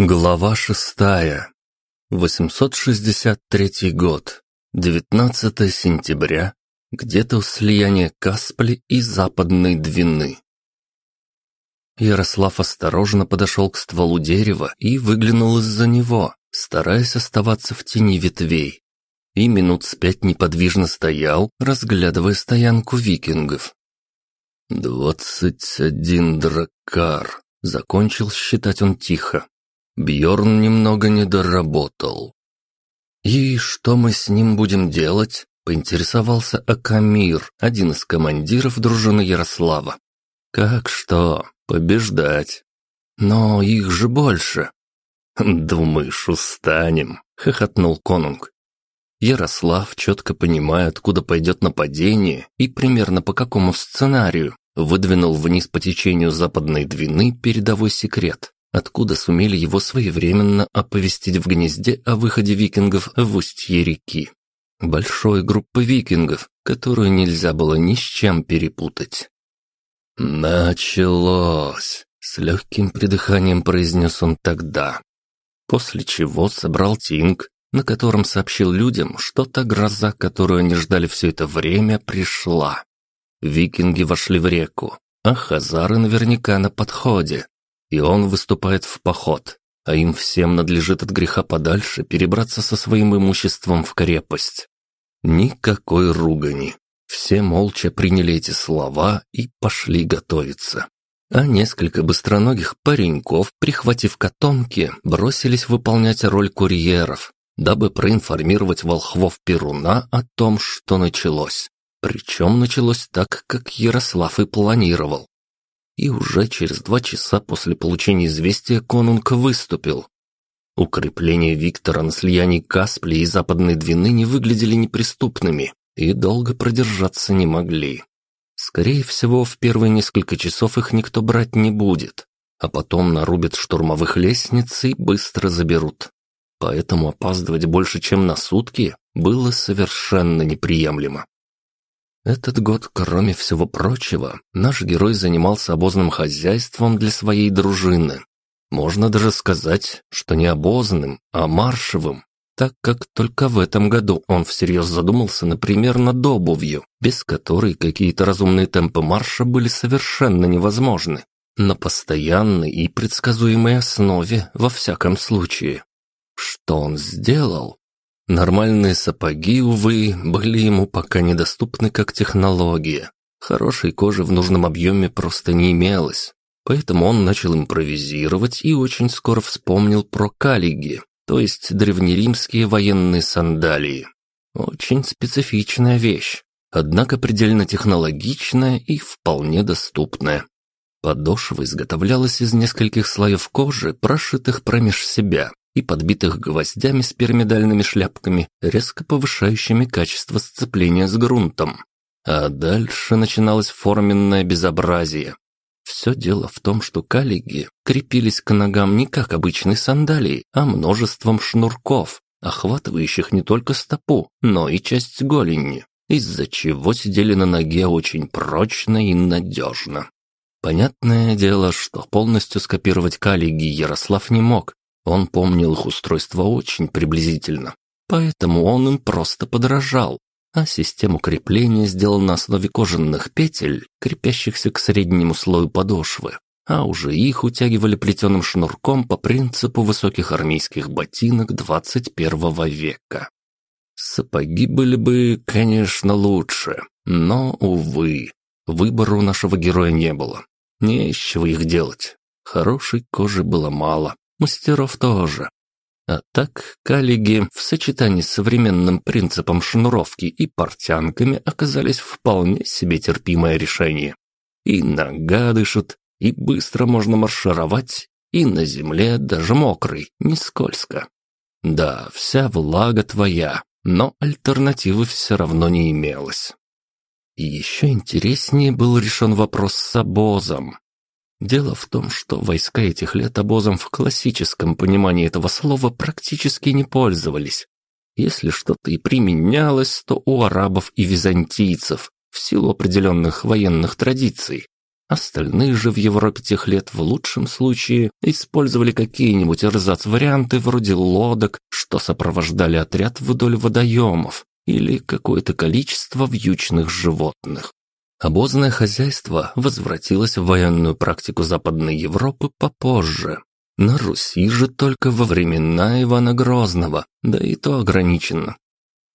Глава шестая. 863 год. 19 сентября. Где-то у слияния Каспли и Западной Двины. Ярослав осторожно подошел к стволу дерева и выглянул из-за него, стараясь оставаться в тени ветвей. И минут с пять неподвижно стоял, разглядывая стоянку викингов. «Двадцать один дракар», — закончил считать он тихо. Бьорн немного не доработал. «И что мы с ним будем делать?» — поинтересовался Акамир, один из командиров дружины Ярослава. «Как что? Побеждать. Но их же больше». «Думаешь, устанем?» — хохотнул конунг. Ярослав, четко понимая, откуда пойдет нападение и примерно по какому сценарию, выдвинул вниз по течению западной Двины передовой секрет откуда сумели его своевременно оповестить в гнезде о выходе викингов в устье реки. Большой группы викингов, которую нельзя было ни с чем перепутать. «Началось!» — с легким придыханием произнес он тогда. После чего собрал тинг, на котором сообщил людям, что та гроза, которую они ждали все это время, пришла. Викинги вошли в реку, а хазары наверняка на подходе, и он выступает в поход, а им всем надлежит от греха подальше перебраться со своим имуществом в крепость. Никакой ругани. Все молча приняли эти слова и пошли готовиться. А несколько быстроногих пареньков, прихватив котомки, бросились выполнять роль курьеров, дабы проинформировать волхвов Перуна о том, что началось. Причем началось так, как Ярослав и планировал. И уже через два часа после получения известия конунг выступил. Укрепления Виктора на слиянии Каспли и Западной Двины не выглядели неприступными и долго продержаться не могли. Скорее всего, в первые несколько часов их никто брать не будет, а потом нарубят штурмовых лестниц и быстро заберут. Поэтому опаздывать больше, чем на сутки, было совершенно неприемлемо. Этот год, кроме всего прочего, наш герой занимался обозным хозяйством для своей дружины. Можно даже сказать, что не обозным, а маршевым, так как только в этом году он всерьез задумался, например, над обувью, без которой какие-то разумные темпы марша были совершенно невозможны, на постоянной и предсказуемой основе во всяком случае. Что он сделал? Нормальные сапоги, увы, были ему пока недоступны как технология. Хорошей кожи в нужном объеме просто не имелось. Поэтому он начал импровизировать и очень скоро вспомнил про калиги, то есть древнеримские военные сандалии. Очень специфичная вещь, однако предельно технологичная и вполне доступная. Подошва изготовлялась из нескольких слоев кожи, прошитых промеж себя, и подбитых гвоздями с пирамидальными шляпками, резко повышающими качество сцепления с грунтом. А дальше начиналось форменное безобразие. Все дело в том, что калиги крепились к ногам не как обычные сандалии, а множеством шнурков, охватывающих не только стопу, но и часть голени, из-за чего сидели на ноге очень прочно и надежно. Понятное дело, что полностью скопировать калиги Ярослав не мог, он помнил их устройство очень приблизительно, поэтому он им просто подражал, а систему крепления сделал на основе кожаных петель, крепящихся к среднему слою подошвы, а уже их утягивали плетеным шнурком по принципу высоких армейских ботинок 21 века. Сапоги были бы, конечно, лучше, но, увы, выбора у нашего героя не было. Не из чего их делать. Хорошей кожи было мало, мастеров тоже. А так, калиги в сочетании с современным принципом шнуровки и портянками оказались вполне себе терпимое решение. И нога дышит, и быстро можно маршировать, и на земле даже мокрый, не скользко. Да, вся влага твоя, но альтернативы все равно не имелось. И еще интереснее был решен вопрос с обозом. Дело в том, что войска этих лет обозом в классическом понимании этого слова практически не пользовались. Если что-то и применялось, то у арабов и византийцев, в силу определенных военных традиций. Остальные же в Европе тех лет в лучшем случае использовали какие-нибудь эрзац-варианты вроде лодок, что сопровождали отряд вдоль водоемов, или какое-то количество вьючных животных. Обозное хозяйство возвратилось в военную практику Западной Европы попозже. На Руси же только во времена Ивана Грозного, да и то ограниченно.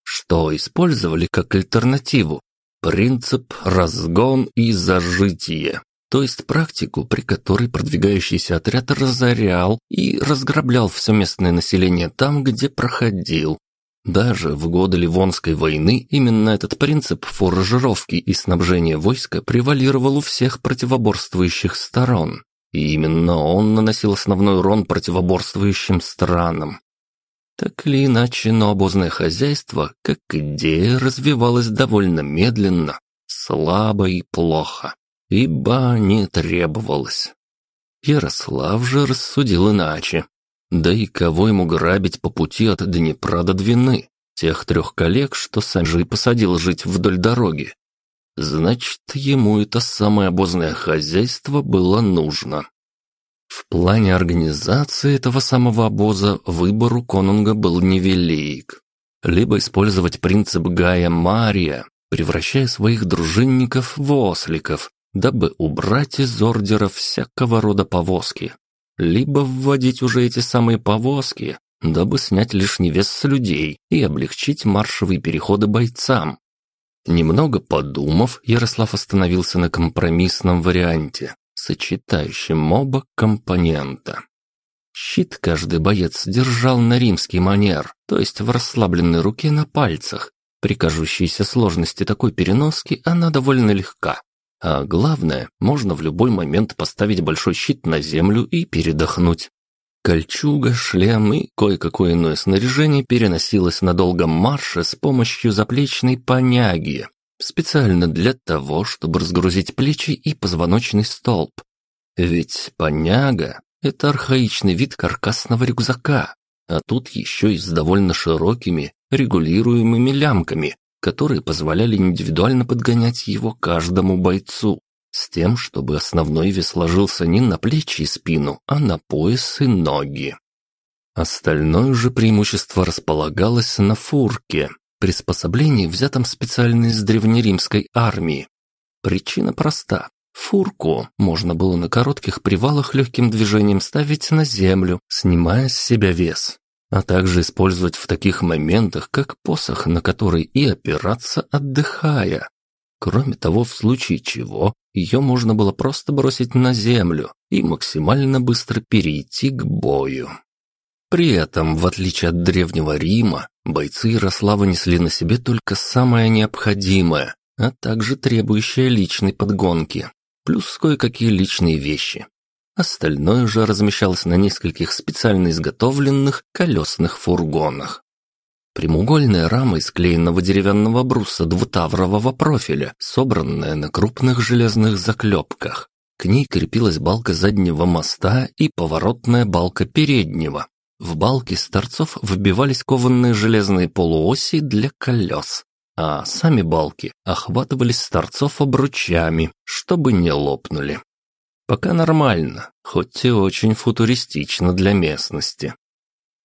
Что использовали как альтернативу? Принцип «разгон и зажитие», то есть практику, при которой продвигающийся отряд разорял и разграблял все местное население там, где проходил. Даже в годы Ливонской войны именно этот принцип фуражировки и снабжения войска превалировал у всех противоборствующих сторон. И именно он наносил основной урон противоборствующим странам. Так или иначе, но обозное хозяйство, как идея, развивалось довольно медленно, слабо и плохо, ибо не требовалось. Ярослав же рассудил иначе. Да и кого ему грабить по пути от Днепра до Двины? Тех трех коллег, что сам же и посадил жить вдоль дороги. Значит, ему это самое обозное хозяйство было нужно. В плане организации этого самого обоза выбор у конунга был невелик. Либо использовать принцип Гая Мария, превращая своих дружинников в осликов, дабы убрать из ордера всякого рода повозки. Либо вводить уже эти самые повозки, дабы снять лишний вес с людей и облегчить маршевые переходы бойцам. Немного подумав, Ярослав остановился на компромиссном варианте сочетающим оба компонента. Щит каждый боец держал на римский манер, то есть в расслабленной руке на пальцах. При кажущейся сложности такой переноски она довольно легка. А главное, можно в любой момент поставить большой щит на землю и передохнуть. Кольчуга, шлем и кое-какое иное снаряжение переносилось на долгом марше с помощью заплечной поняги, специально для того, чтобы разгрузить плечи и позвоночный столб. Ведь поняга – это архаичный вид каркасного рюкзака, а тут еще и с довольно широкими, регулируемыми лямками, которые позволяли индивидуально подгонять его каждому бойцу, с тем, чтобы основной вес ложился не на плечи и спину, а на пояс и ноги. Остальное же преимущество располагалось на фурке, приспособлении, взятом специально из древнеримской армии. Причина проста. Фурку можно было на коротких привалах легким движением ставить на землю, снимая с себя вес, а также использовать в таких моментах, как посох, на который и опираться, отдыхая. Кроме того, в случае чего, ее можно было просто бросить на землю и максимально быстро перейти к бою. При этом, в отличие от Древнего Рима, бойцы Ярослава несли на себе только самое необходимое, а также требующее личной подгонки, плюс кое-какие личные вещи. Остальное же размещалось на нескольких специально изготовленных колесных фургонах. Прямоугольная рама из клеенного деревянного бруса двутаврового профиля, собранная на крупных железных заклепках. К ней крепилась балка заднего моста и поворотная балка переднего, в балки с торцов вбивались кованные железные полуоси для колес, а сами балки охватывались с торцов обручами, чтобы не лопнули. Пока нормально, хоть и очень футуристично для местности.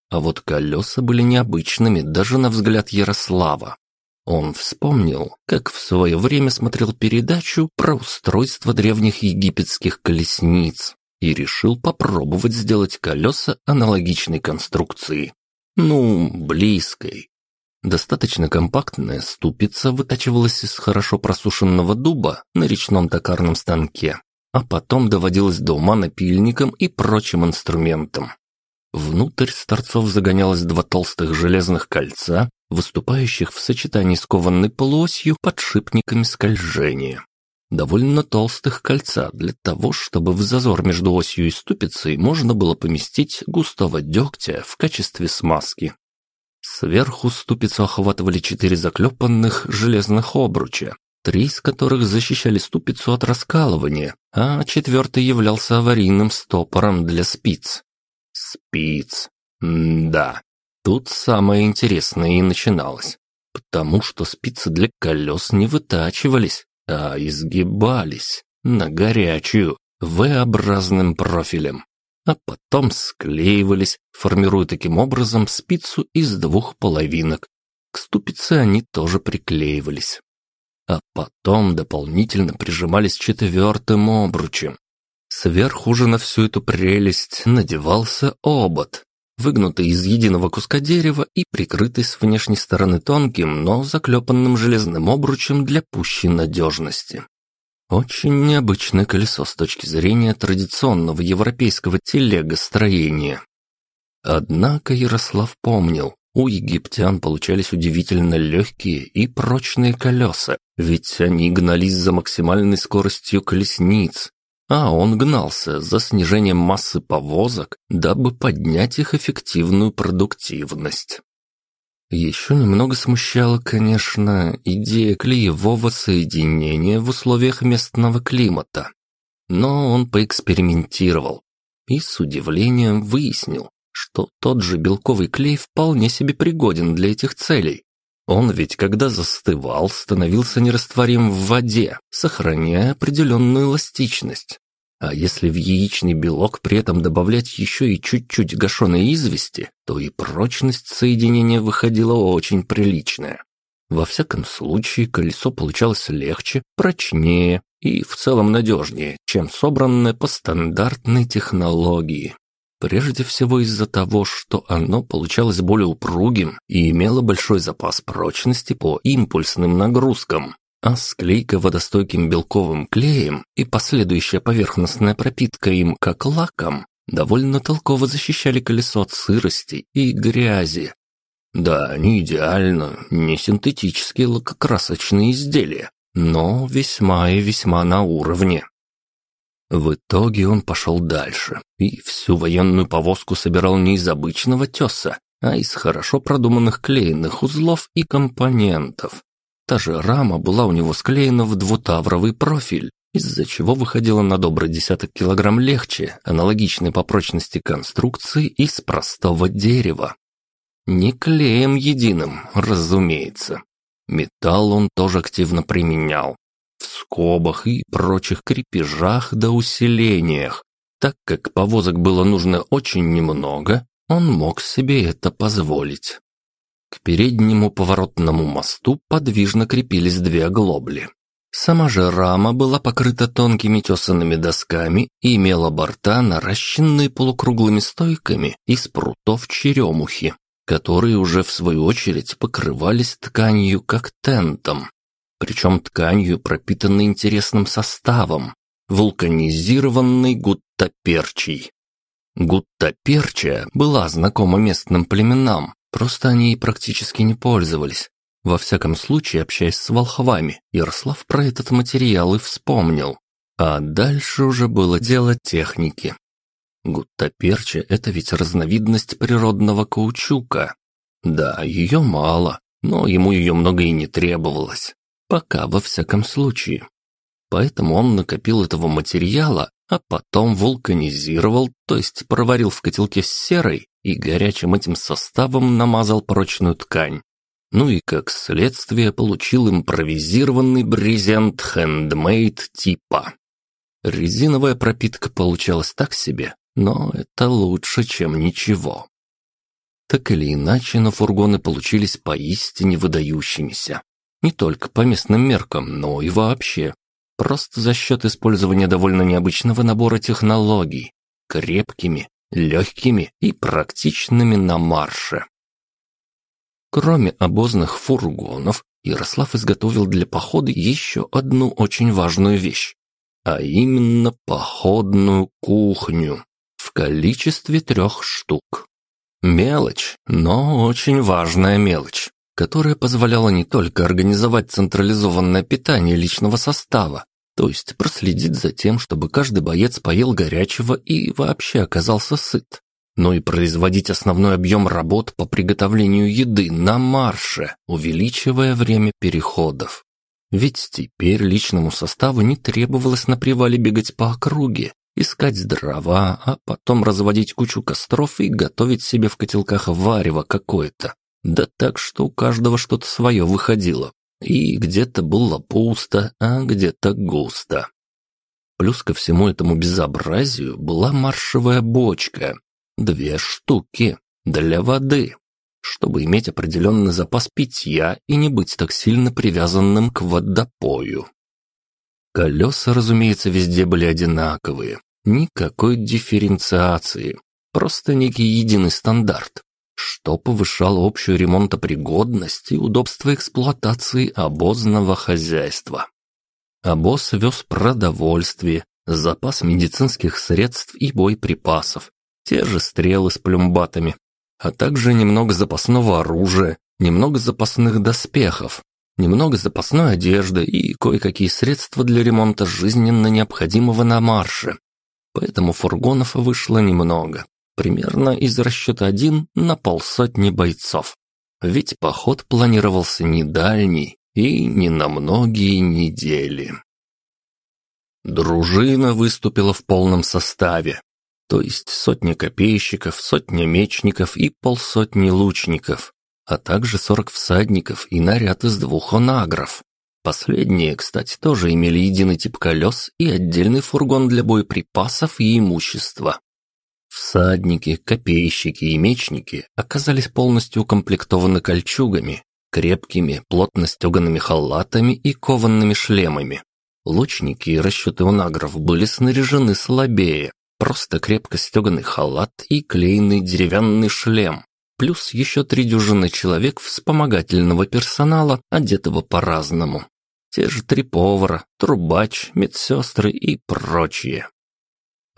А вот колеса были необычными даже на взгляд Ярослава. Он вспомнил, как в свое время смотрел передачу про устройство древних египетских колесниц и решил попробовать сделать колеса аналогичной конструкции. Ну, близкой. Достаточно компактная ступица вытачивалась из хорошо просушенного дуба на речном токарном станке, а потом доводилась до ума напильником и прочим инструментом. Внутрь с торцов загонялось два толстых железных кольца, выступающих в сочетании с кованной полуосью подшипниками скольжения довольно толстых кольца для того, чтобы в зазор между осью и ступицей можно было поместить густого дегтя в качестве смазки. Сверху ступицу охватывали четыре заклепанных железных обруча, три из которых защищали ступицу от раскалывания, а четвертый являлся аварийным стопором для спиц. Спиц. М да, тут самое интересное и начиналось. Потому что спицы для колес не вытачивались, а изгибались. на горячую, V-образным профилем, а потом склеивались, формируя таким образом спицу из двух половинок. К ступице они тоже приклеивались. А потом дополнительно прижимались четвертым обручем. Сверху же на всю эту прелесть надевался обод, выгнутый из единого куска дерева и прикрытый с внешней стороны тонким, но заклепанным железным обручем для пущей надежности. Очень необычное колесо с точки зрения традиционного европейского телегостроения. Однако Ярослав помнил, у египтян получались удивительно легкие и прочные колеса, ведь они гнались за максимальной скоростью колесниц, а он гнался за снижением массы повозок, дабы поднять их эффективную продуктивность. Еще немного смущала, конечно, идея клеевого соединения в условиях местного климата. Но он поэкспериментировал и с удивлением выяснил, что тот же белковый клей вполне себе пригоден для этих целей. Он ведь, когда застывал, становился нерастворим в воде, сохраняя определенную эластичность. А если в яичный белок при этом добавлять еще и чуть-чуть гашеной извести, то и прочность соединения выходила очень приличная. Во всяком случае, колесо получалось легче, прочнее и в целом надежнее, чем собранное по стандартной технологии. Прежде всего из-за того, что оно получалось более упругим и имело большой запас прочности по импульсным нагрузкам, а склейка водостойким белковым клеем и последующая поверхностная пропитка им как лаком довольно толково защищали колесо от сырости и грязи. Да, не идеально, не синтетические лакокрасочные изделия, но весьма и весьма на уровне. В итоге он пошел дальше и всю военную повозку собирал не из обычного теса, а из хорошо продуманных клеенных узлов и компонентов. Та же рама была у него склеена в двутавровый профиль, из-за чего выходила на добрый десяток килограмм легче, аналогичной по прочности конструкции из простого дерева. Не клеем единым, разумеется. Металл он тоже активно применял. Скобах и прочих крепежах да усилениях. Так как повозок было нужно очень немного, он мог себе это позволить. К переднему поворотному мосту подвижно крепились две оглобли. Сама же рама была покрыта тонкими тесанными досками и имела борта, наращенные полукруглыми стойками из прутов черемухи, которые уже в свою очередь покрывались тканью как тентом. Причем тканью, пропитанной интересным составом, вулканизированной гуттаперчей. Гуттаперча была знакома местным племенам, Просто они и практически не пользовались. Во всяком случае, общаясь с волхвами, Ярослав про этот материал и вспомнил. А дальше уже было дело техники. Гуттаперча – это ведь разновидность природного каучука. Да, ее мало, но ему ее много и не требовалось. Пока, во всяком случае. Поэтому он накопил этого материала, а потом вулканизировал, то есть проварил в котелке с серой и горячим этим составом намазал прочную ткань. Ну и как следствие получил импровизированный брезент хендмейд типа. Резиновая пропитка получалась так себе, но это лучше, чем ничего. Так или иначе, но фургоны получились поистине выдающимися. Не только по местным меркам, но и вообще. Просто за счет использования довольно необычного набора технологий. Крепкими, легкими и практичными на марше. Кроме обозных фургонов, Ярослав изготовил для похода еще одну очень важную вещь, а именно походную кухню в количестве трех штук. Мелочь, но очень важная мелочь, которая позволяла не только организовать централизованное питание личного состава, то есть проследить за тем, чтобы каждый боец поел горячего и вообще оказался сыт. Но и производить основной объем работ по приготовлению еды на марше, увеличивая время переходов. Ведь теперь личному составу не требовалось на привале бегать по округе, искать дрова, а потом разводить кучу костров и готовить себе в котелках варево какое-то. Да так, что у каждого что-то свое выходило и где-то было пусто, а где-то густо. Плюс ко всему этому безобразию была маршевая бочка. Две штуки. Для воды. Чтобы иметь определенный запас питья и не быть так сильно привязанным к водопою. Колеса, разумеется, везде были одинаковые. Никакой дифференциации. Просто некий единый стандарт, что повышало общую ремонтопригодность и удобство эксплуатации обозного хозяйства. Обоз вез продовольствие, запас медицинских средств и боеприпасов, те же стрелы с плюмбатами, а также немного запасного оружия, немного запасных доспехов, немного запасной одежды и кое-какие средства для ремонта жизненно необходимого на марше. Поэтому фургонов вышло немного, примерно из расчета один на полсотни бойцов. Ведь поход планировался не дальний и не на многие недели. Дружина выступила в полном составе, то есть сотня копейщиков, сотня мечников и полсотни лучников, а также 40 всадников и наряд из двух онагров. Последние, кстати, тоже имели единый тип колес и отдельный фургон для боеприпасов и имущества. Всадники, копейщики и мечники оказались полностью укомплектованы кольчугами, крепкими, плотно стеганными халатами и кованными шлемами. Лучники и расчеты унагров были снаряжены слабее, просто крепко стеганый халат и клеенный деревянный шлем плюс еще три дюжины человек вспомогательного персонала, одетого по-разному. Те же три повара, трубач, медсестры и прочие.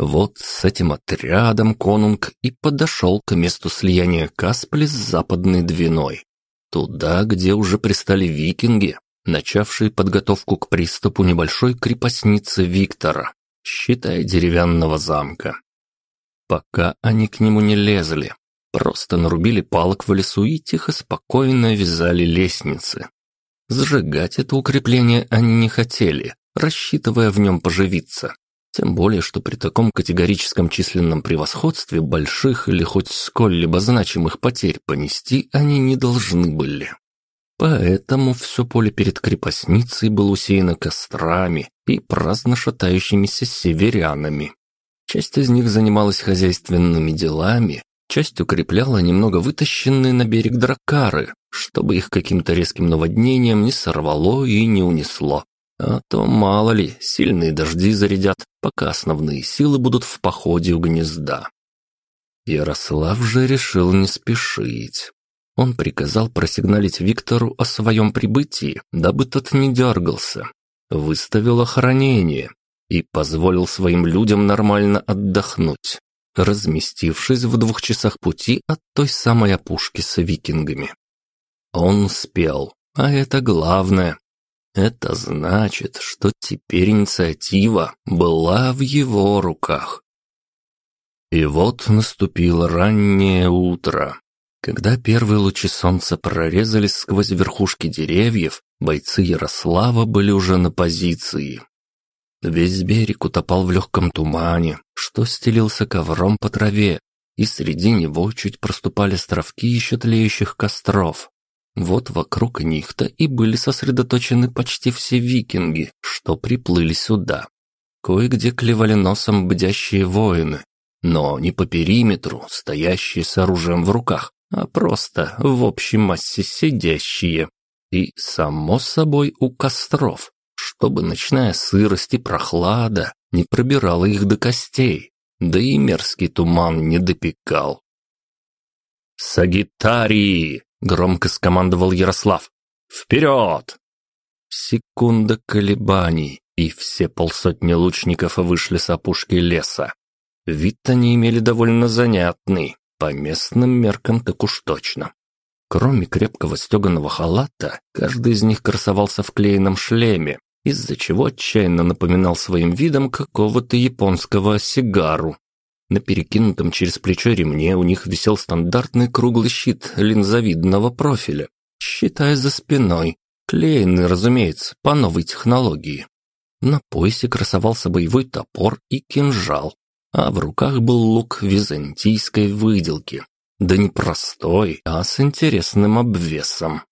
Вот с этим отрядом конунг и подошел к месту слияния Каспли с западной Двиной. Туда, где уже пристали викинги, начавшие подготовку к приступу небольшой крепостницы Виктора, считая деревянного замка. Пока они к нему не лезли, Просто нарубили палок в лесу и тихо-спокойно вязали лестницы. Сжигать это укрепление они не хотели, рассчитывая в нем поживиться. Тем более, что при таком категорическом численном превосходстве больших или хоть сколь-либо значимых потерь понести они не должны были. Поэтому все поле перед крепостницей было усеяно кострами и праздно шатающимися северянами. Часть из них занималась хозяйственными делами, Часть укрепляла немного вытащенные на берег дракары, чтобы их каким-то резким наводнением не сорвало и не унесло. А то, мало ли, сильные дожди зарядят, пока основные силы будут в походе у гнезда. Ярослав же решил не спешить. Он приказал просигналить Виктору о своем прибытии, дабы тот не дергался. Выставил охранение и позволил своим людям нормально отдохнуть разместившись в двух часах пути от той самой опушки с викингами. Он успел, а это главное. Это значит, что теперь инициатива была в его руках. И вот наступило раннее утро. Когда первые лучи солнца прорезались сквозь верхушки деревьев, бойцы Ярослава были уже на позиции. Весь берег утопал в легком тумане, что стелился ковром по траве, и среди него чуть проступали островки еще тлеющих костров. Вот вокруг них-то и были сосредоточены почти все викинги, что приплыли сюда. Кое-где клевали носом бдящие воины, но не по периметру, стоящие с оружием в руках, а просто в общей массе сидящие. И, само собой, у костров, чтобы ночная сырость и прохлада не пробирала их до костей, да и мерзкий туман не допекал. «Сагитарии!» — громко скомандовал Ярослав. «Вперед!» Секунда колебаний, и все полсотни лучников вышли с опушки леса. Вид они имели довольно занятный, по местным меркам так уж точно. Кроме крепкого стеганого халата, каждый из них красовался в клееном шлеме, из-за чего отчаянно напоминал своим видом какого-то японского сигару. На перекинутом через плечо ремне у них висел стандартный круглый щит линзовидного профиля, считая за спиной, клеенный, разумеется, по новой технологии. На поясе красовался боевой топор и кинжал, а в руках был лук византийской выделки. Да не простой, а с интересным обвесом.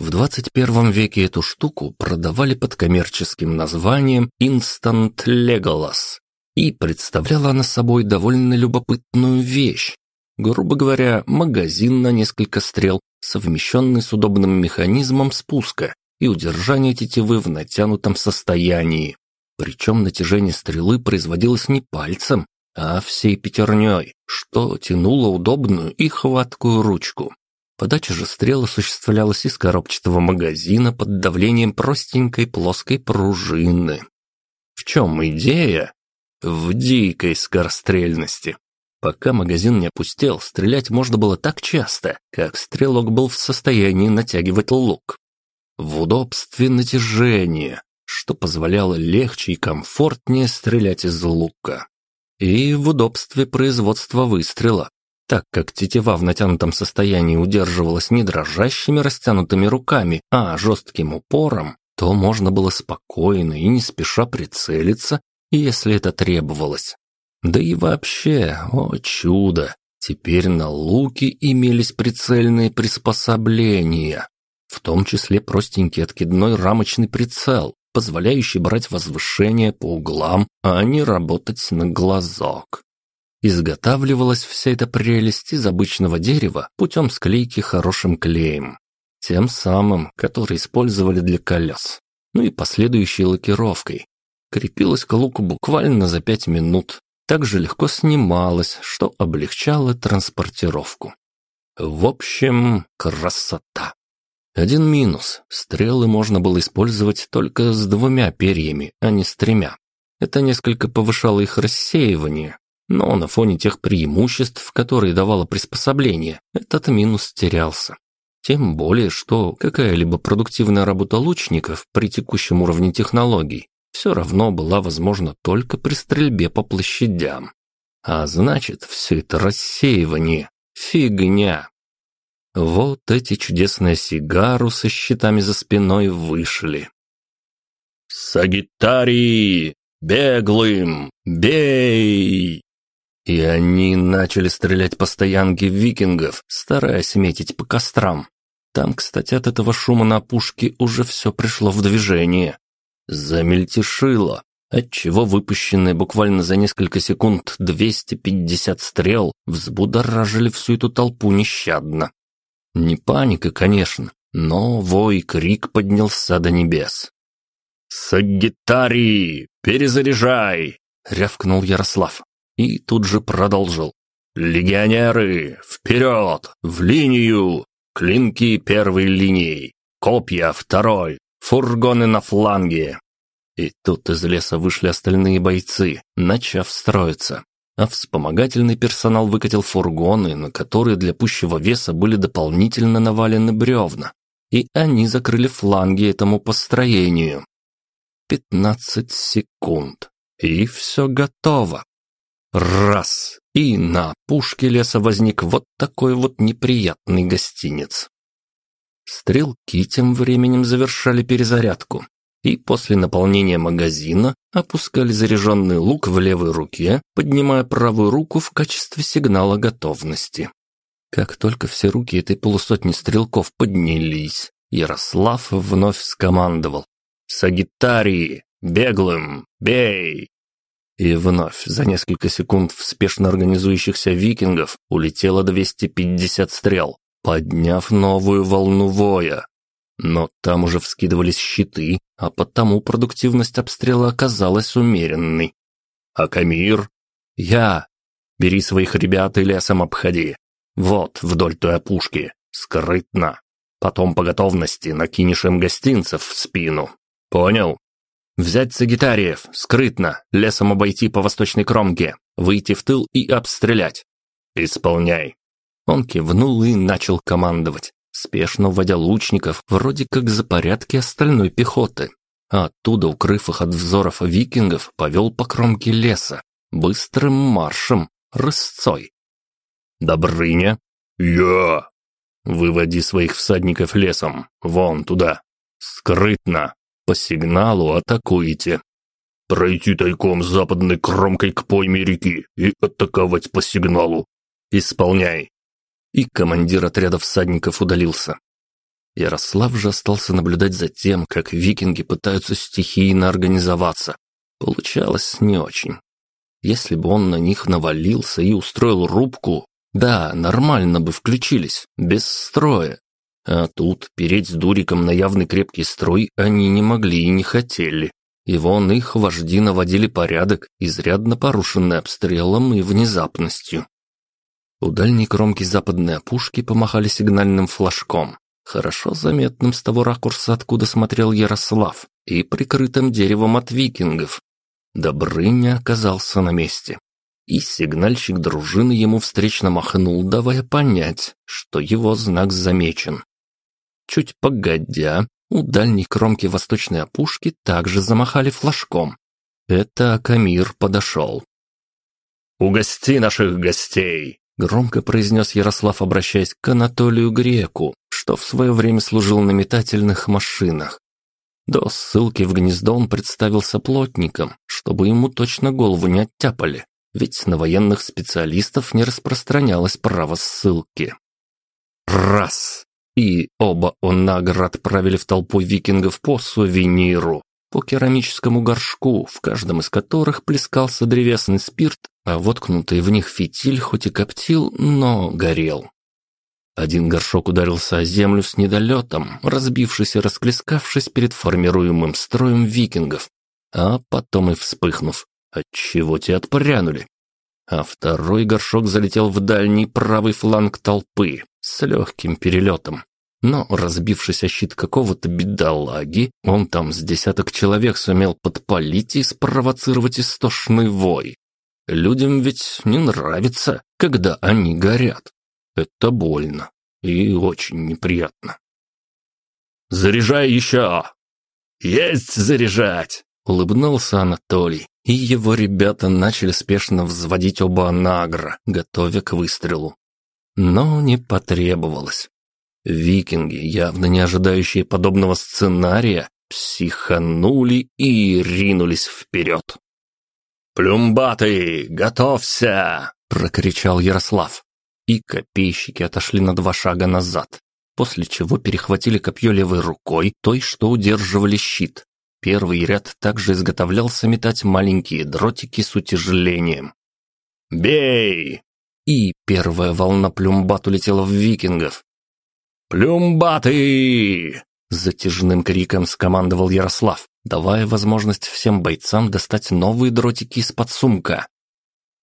В 21 веке эту штуку продавали под коммерческим названием Instant Legolas, и представляла она собой довольно любопытную вещь. Грубо говоря, магазин на несколько стрел, совмещенный с удобным механизмом спуска и удержания тетивы в натянутом состоянии. Причем натяжение стрелы производилось не пальцем, а всей пятерней, что тянуло удобную и хваткую ручку. Подача же стрел осуществлялась из коробчатого магазина под давлением простенькой плоской пружины. В чем идея? В дикой скорострельности. Пока магазин не опустел, стрелять можно было так часто, как стрелок был в состоянии натягивать лук. В удобстве натяжения, что позволяло легче и комфортнее стрелять из лука. И в удобстве производства выстрела, так как тетива в натянутом состоянии удерживалась не дрожащими растянутыми руками, а жестким упором, то можно было спокойно и не спеша прицелиться, если это требовалось. Да и вообще, о чудо, теперь на луке имелись прицельные приспособления, в том числе простенький откидной рамочный прицел, позволяющий брать возвышение по углам, а не работать на глазок. Изготавливалась вся эта прелесть из обычного дерева путем склейки хорошим клеем, тем самым, который использовали для колес, ну и последующей лакировкой. Крепилась к луку буквально за пять минут, также легко снималась, что облегчало транспортировку. В общем, красота. Один минус – стрелы можно было использовать только с двумя перьями, а не с тремя. Это несколько повышало их рассеивание, но на фоне тех преимуществ, которые давало приспособление, этот минус терялся. Тем более, что какая-либо продуктивная работа лучников при текущем уровне технологий все равно была возможна только при стрельбе по площадям. А значит, все это рассеивание – фигня. Вот эти чудесные сигару со щитами за спиной вышли. «Сагитарии! Беглым! Бей!» И они начали стрелять по стоянке викингов, стараясь метить по кострам. Там, кстати, от этого шума на пушке уже все пришло в движение. Замельтешило, отчего выпущенные буквально за несколько секунд 250 стрел взбудоражили всю эту толпу нещадно. Не паника, конечно, но вой крик поднялся до небес. «Сагитарий, перезаряжай!» — рявкнул Ярослав и тут же продолжил. «Легионеры, вперед, в линию! Клинки первой линии, копья второй, фургоны на фланге!» И тут из леса вышли остальные бойцы, начав строиться. А вспомогательный персонал выкатил фургоны, на которые для пущего веса были дополнительно навалены бревна. И они закрыли фланги этому построению. Пятнадцать секунд. И все готово. Раз! И на пушке леса возник вот такой вот неприятный гостиниц. Стрелки тем временем завершали перезарядку и после наполнения магазина опускали заряженный лук в левой руке, поднимая правую руку в качестве сигнала готовности. Как только все руки этой полусотни стрелков поднялись, Ярослав вновь скомандовал «Сагитарии! Беглым! Бей!» И вновь за несколько секунд в спешно организующихся викингов улетело 250 стрел, подняв новую волну воя. Но там уже вскидывались щиты, а потому продуктивность обстрела оказалась умеренной. «А Камир?» «Я!» «Бери своих ребят и лесом обходи. Вот, вдоль той опушки. Скрытно. Потом по готовности накинешь им гостинцев в спину. Понял?» Взять сагитариев, скрытно, лесом обойти по восточной кромке, выйти в тыл и обстрелять. Исполняй. Он кивнул и начал командовать, спешно вводя лучников вроде как за порядки остальной пехоты. А оттуда, укрыв их от взоров викингов, повел по кромке леса, быстрым маршем, рысцой. «Добрыня?» «Я!» «Выводи своих всадников лесом, вон туда, скрытно, по сигналу атакуете. Пройти тайком западной кромкой к пойме реки и атаковать по сигналу. Исполняй. И командир отряда всадников удалился. Ярослав же остался наблюдать за тем, как викинги пытаются стихийно организоваться. Получалось не очень. Если бы он на них навалился и устроил рубку, да, нормально бы включились, без строя. А тут переть с дуриком на явный крепкий строй они не могли и не хотели. И вон их вожди наводили порядок, изрядно порушенный обстрелом и внезапностью. У дальней кромки западной опушки помахали сигнальным флажком, хорошо заметным с того ракурса, откуда смотрел Ярослав, и прикрытым деревом от викингов. Добрыня оказался на месте. И сигнальщик дружины ему встречно махнул, давая понять, что его знак замечен. Чуть погодя, у дальней кромки восточной опушки также замахали флажком. Это Акамир подошел. «Угости наших гостей!» — громко произнес Ярослав, обращаясь к Анатолию Греку, что в свое время служил на метательных машинах. До ссылки в гнездо он представился плотником, чтобы ему точно голову не оттяпали, ведь на военных специалистов не распространялось право ссылки. Раз! и оба Онагр отправили в толпу викингов по сувениру, по керамическому горшку, в каждом из которых плескался древесный спирт, а воткнутый в них фитиль хоть и коптил, но горел. Один горшок ударился о землю с недолетом, разбившись и расплескавшись перед формируемым строем викингов, а потом и вспыхнув, отчего те отпрянули. А второй горшок залетел в дальний правый фланг толпы с легким перелетом, но, разбившись о щит какого-то бедолаги, он там с десяток человек сумел подпалить и спровоцировать истошный вой. Людям ведь не нравится, когда они горят. Это больно и очень неприятно. «Заряжай еще!» «Есть заряжать!» — улыбнулся Анатолий, и его ребята начали спешно взводить оба анагра, готовя к выстрелу. Но не потребовалось. Викинги, явно не ожидающие подобного сценария, психанули и ринулись вперед. «Плюмбаты, готовься!» – прокричал Ярослав. И копейщики отошли на два шага назад, после чего перехватили копье левой рукой, той, что удерживали щит. Первый ряд также изготовлялся метать маленькие дротики с утяжелением. «Бей!» И первая волна плюмбат улетела в викингов, «Плюмбаты!» – затяжным криком скомандовал Ярослав, давая возможность всем бойцам достать новые дротики из-под сумка.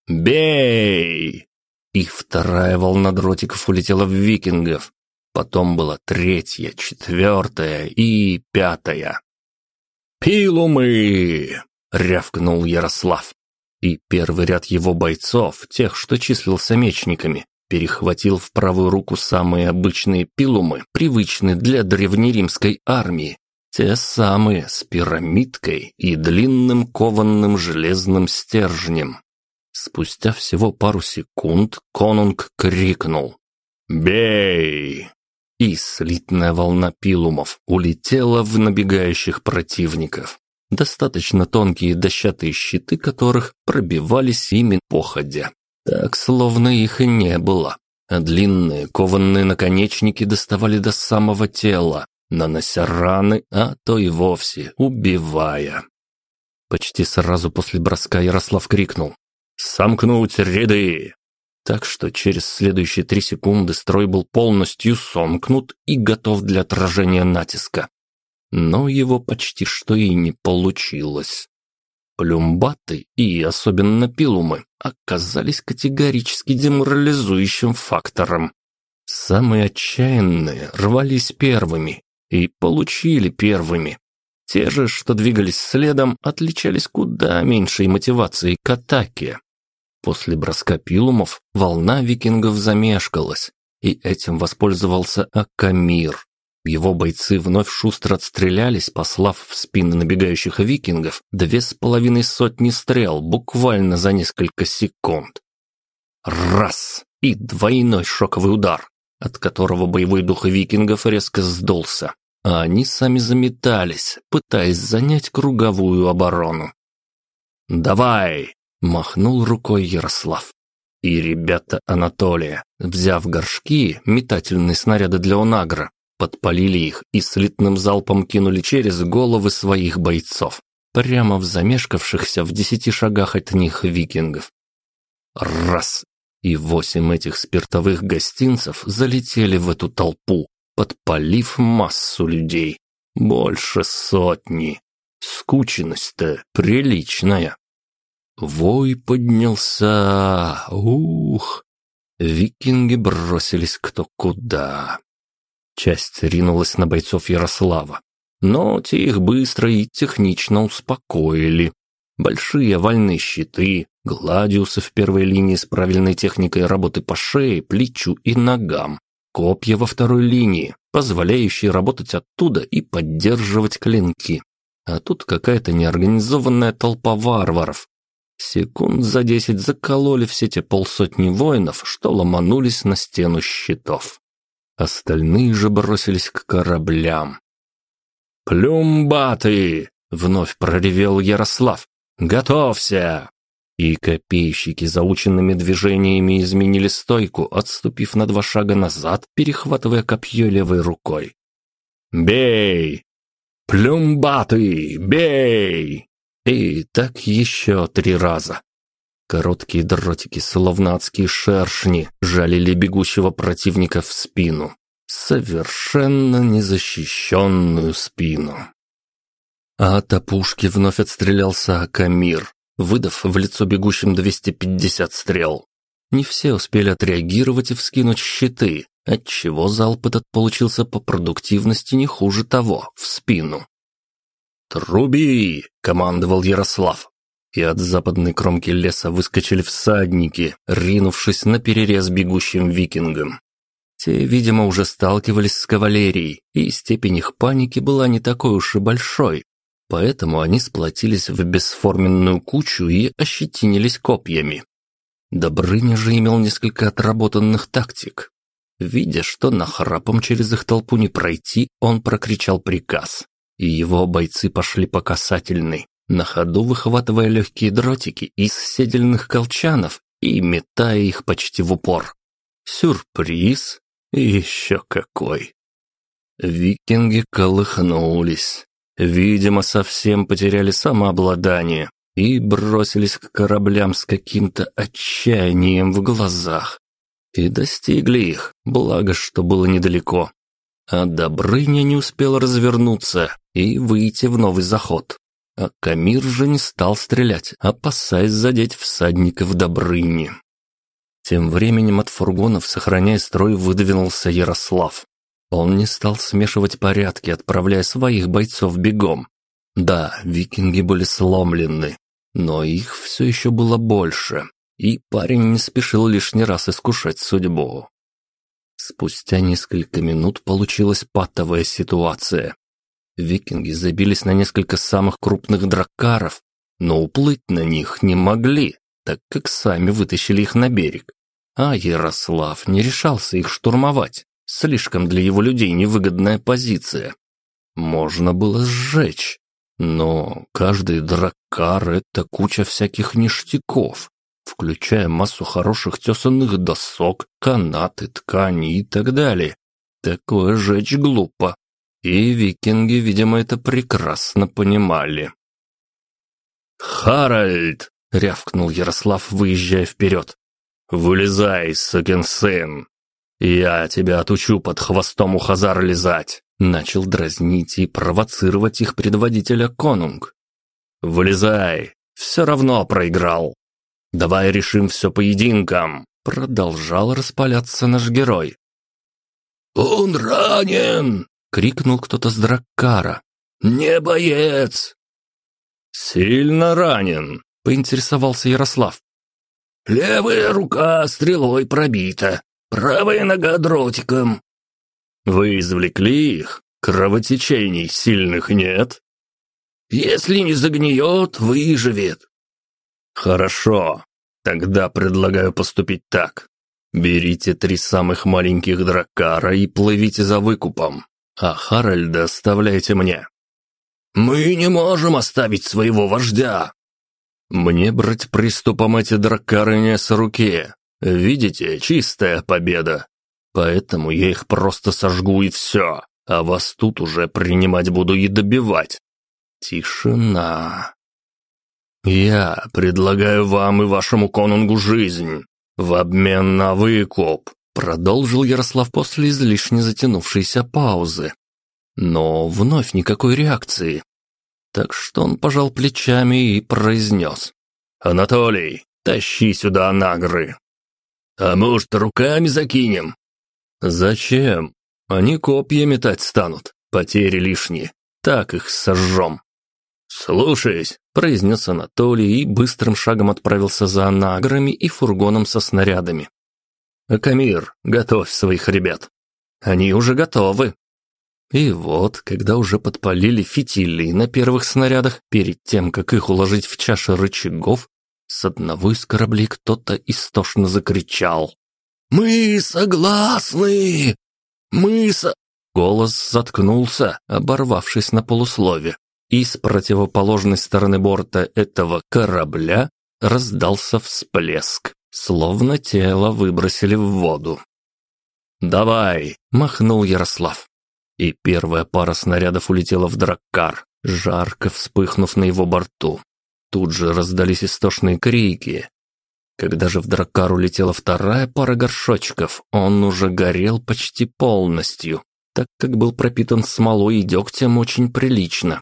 «Бей!» И вторая волна дротиков улетела в викингов. Потом была третья, четвертая и пятая. «Пилумы!» — рявкнул Ярослав. И первый ряд его бойцов, тех, что числился мечниками, перехватил в правую руку самые обычные пилумы, привычные для древнеримской армии, те самые с пирамидкой и длинным кованным железным стержнем. Спустя всего пару секунд конунг крикнул «Бей!» И слитная волна пилумов улетела в набегающих противников. Достаточно тонкие дощатые щиты которых пробивались ими походя. Так, словно их и не было. А длинные кованные наконечники доставали до самого тела, нанося раны, а то и вовсе убивая. Почти сразу после броска Ярослав крикнул «Сомкнуть ряды!» Так что через следующие три секунды строй был полностью сомкнут и готов для отражения натиска. Но его почти что и не получилось. Плюмбаты и особенно пилумы оказались категорически деморализующим фактором. Самые отчаянные рвались первыми и получили первыми. Те же, что двигались следом, отличались куда меньшей мотивацией к атаке. После броска пилумов волна викингов замешкалась, и этим воспользовался Акамир. Его бойцы вновь шустро отстрелялись, послав в спины набегающих викингов две с половиной сотни стрел буквально за несколько секунд. Раз! И двойной шоковый удар, от которого боевой дух викингов резко сдулся, а они сами заметались, пытаясь занять круговую оборону. «Давай!» – махнул рукой Ярослав. И ребята Анатолия, взяв горшки, метательные снаряды для Онагра, подпалили их и слитным залпом кинули через головы своих бойцов, прямо в замешкавшихся в десяти шагах от них викингов. Раз! И восемь этих спиртовых гостинцев залетели в эту толпу, подпалив массу людей. Больше сотни. Скученность-то приличная. Вой поднялся. Ух! Викинги бросились кто куда. Часть ринулась на бойцов Ярослава. Но те их быстро и технично успокоили. Большие овальные щиты, гладиусы в первой линии с правильной техникой работы по шее, плечу и ногам, копья во второй линии, позволяющие работать оттуда и поддерживать клинки. А тут какая-то неорганизованная толпа варваров. Секунд за десять закололи все те полсотни воинов, что ломанулись на стену щитов. Остальные же бросились к кораблям. «Плюмбаты!» — вновь проревел Ярослав. «Готовься!» И копейщики заученными движениями изменили стойку, отступив на два шага назад, перехватывая копье левой рукой. «Бей! Плюмбаты! Бей!» И так еще три раза. Короткие дротики, словно адские шершни, жалили бегущего противника в спину. Совершенно незащищенную спину. А от опушки вновь отстрелялся Акамир, выдав в лицо бегущим 250 стрел. Не все успели отреагировать и вскинуть щиты, отчего залп этот получился по продуктивности не хуже того, в спину. «Труби!» — командовал Ярослав. И от западной кромки леса выскочили всадники, ринувшись на перерез бегущим викингам. Те, видимо, уже сталкивались с кавалерией, и степень их паники была не такой уж и большой, Поэтому они сплотились в бесформенную кучу и ощетинились копьями. Добрыня же имел несколько отработанных тактик. Видя, что нахрапом через их толпу не пройти, он прокричал приказ. И его бойцы пошли по касательной, на ходу выхватывая легкие дротики из седельных колчанов и метая их почти в упор. Сюрприз? Еще какой! Викинги колыхнулись. Видимо, совсем потеряли самообладание и бросились к кораблям с каким-то отчаянием в глазах. И достигли их, благо, что было недалеко. А Добрыня не успел развернуться и выйти в новый заход. А Камир же не стал стрелять, опасаясь задеть всадников Добрыни. Тем временем от фургонов, сохраняя строй, выдвинулся Ярослав. Он не стал смешивать порядки, отправляя своих бойцов бегом. Да, викинги были сломлены, но их все еще было больше, и парень не спешил лишний раз искушать судьбу. Спустя несколько минут получилась патовая ситуация. Викинги забились на несколько самых крупных драккаров, но уплыть на них не могли, так как сами вытащили их на берег. А Ярослав не решался их штурмовать. Слишком для его людей невыгодная позиция. Можно было сжечь, но каждый драккар — это куча всяких ништяков, включая массу хороших тесанных досок, канаты, ткани и так далее. Такое жечь глупо. И викинги, видимо, это прекрасно понимали. «Харальд!» — рявкнул Ярослав, выезжая вперед. «Вылезай, сукин сын! «Я тебя отучу под хвостом у Хазар лизать!» Начал дразнить и провоцировать их предводителя Конунг. «Вылезай! Все равно проиграл! Давай решим все поединком!» Продолжал распаляться наш герой. «Он ранен!» — крикнул кто-то с Драккара. «Не боец!» «Сильно ранен!» — поинтересовался Ярослав. «Левая рука стрелой пробита, Правая нога дротиком. Вы извлекли их? Кровотечений сильных нет? Если не загниет, выживет. Хорошо. Тогда предлагаю поступить так. Берите три самых маленьких дракара и плывите за выкупом, а Харальда оставляйте мне. Мы не можем оставить своего вождя. Мне брать приступом эти дракары не с руки. Видите, чистая победа. Поэтому я их просто сожгу и все. а вас тут уже принимать буду и добивать». Тишина. «Я предлагаю вам и вашему конунгу жизнь в обмен на выкуп», продолжил Ярослав после излишне затянувшейся паузы. Но вновь никакой реакции. Так что он пожал плечами и произнес. «Анатолий, тащи сюда нагры». «А может, руками закинем?» «Зачем? Они копья метать станут, потери лишние. Так их сожжем». «Слушаюсь», – произнес Анатолий и быстрым шагом отправился за анаграми и фургоном со снарядами. «Акамир, готовь своих ребят». «Они уже готовы». И вот, когда уже подпалили фитили на первых снарядах, перед тем, как их уложить в чаши рычагов, с одного из кораблей кто-то истошно закричал. «Мы согласны! Мы со...» Голос заткнулся, оборвавшись на полуслове и с противоположной стороны борта этого корабля раздался всплеск, словно тело выбросили в воду. «Давай!» – махнул Ярослав. И первая пара снарядов улетела в драккар, жарко вспыхнув на его борту. Тут же раздались истошные крики. Когда же в драккар улетела вторая пара горшочков, он уже горел почти полностью, так как был пропитан смолой и дегтем очень прилично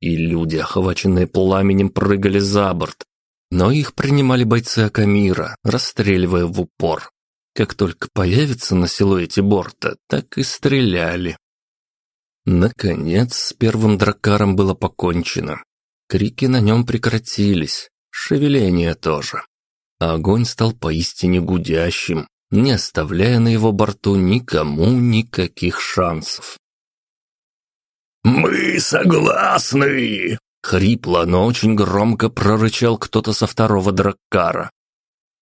и люди, охваченные пламенем, прыгали за борт. Но их принимали бойцы Акамира, расстреливая в упор. Как только появится на силуэте борта, так и стреляли. Наконец, с первым дракаром было покончено. Крики на нем прекратились, шевеление тоже. Огонь стал поистине гудящим, не оставляя на его борту никому никаких шансов. «Мы согласны!» Хрипло, но очень громко прорычал кто-то со второго драккара.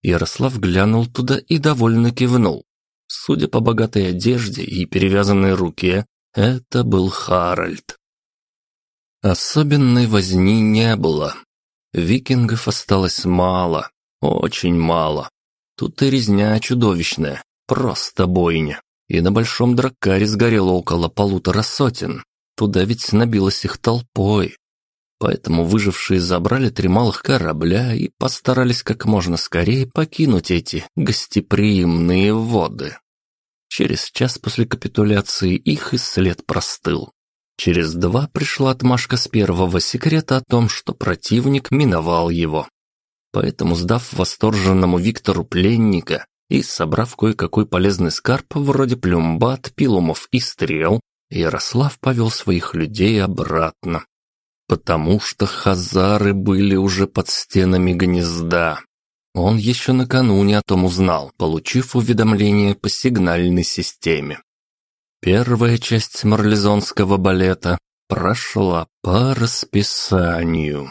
Ярослав глянул туда и довольно кивнул. Судя по богатой одежде и перевязанной руке, это был Харальд. Особенной возни не было. Викингов осталось мало, очень мало. Тут и резня чудовищная, просто бойня. И на большом драккаре сгорело около полутора сотен. Туда ведь набилось их толпой. Поэтому выжившие забрали три малых корабля и постарались как можно скорее покинуть эти гостеприимные воды. Через час после капитуляции их и след простыл. Через два пришла отмашка с первого секрета о том, что противник миновал его. Поэтому, сдав восторженному Виктору пленника и собрав кое-какой полезный скарб вроде плюмбат, пилумов и стрел, Ярослав повел своих людей обратно, потому что хазары были уже под стенами гнезда. Он еще накануне о том узнал, получив уведомление по сигнальной системе. Первая часть марлезонского балета прошла по расписанию.